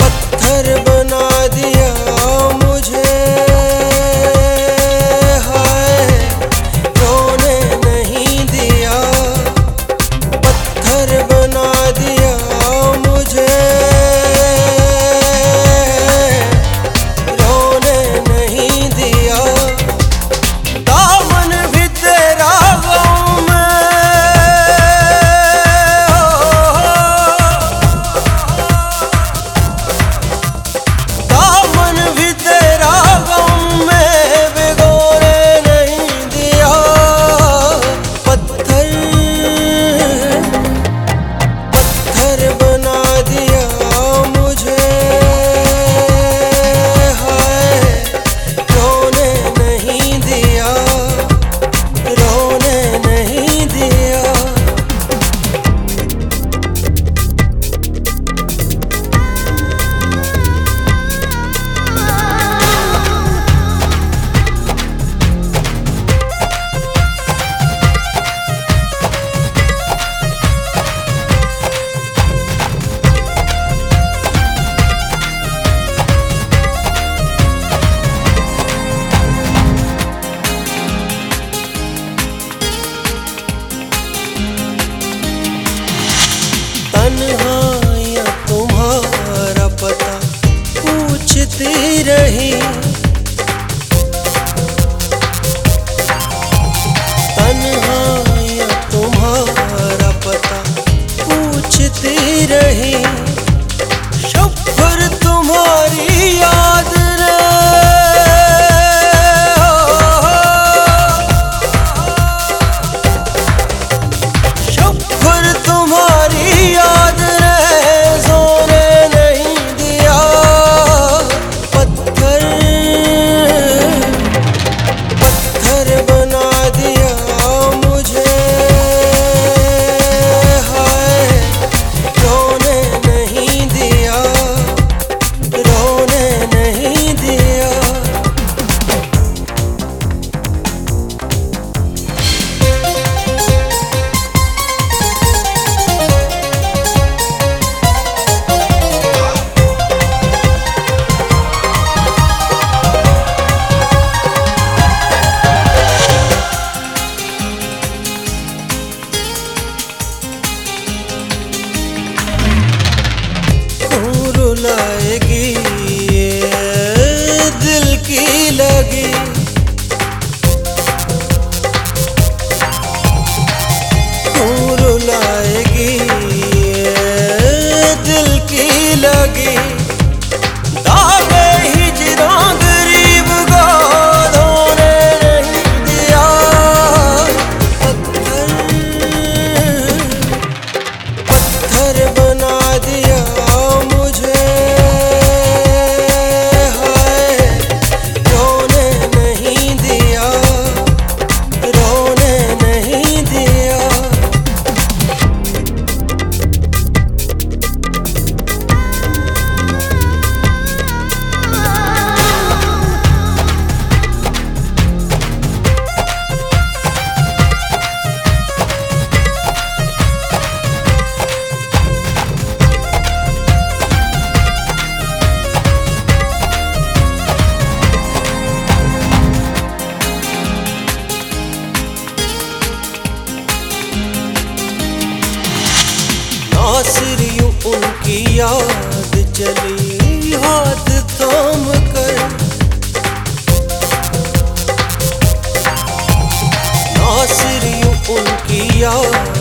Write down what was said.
पत्थर सोचती रही। लगी लाएगी दिल की लगी। याद चली हाथ थाम कर। नासिरियों उनकी याद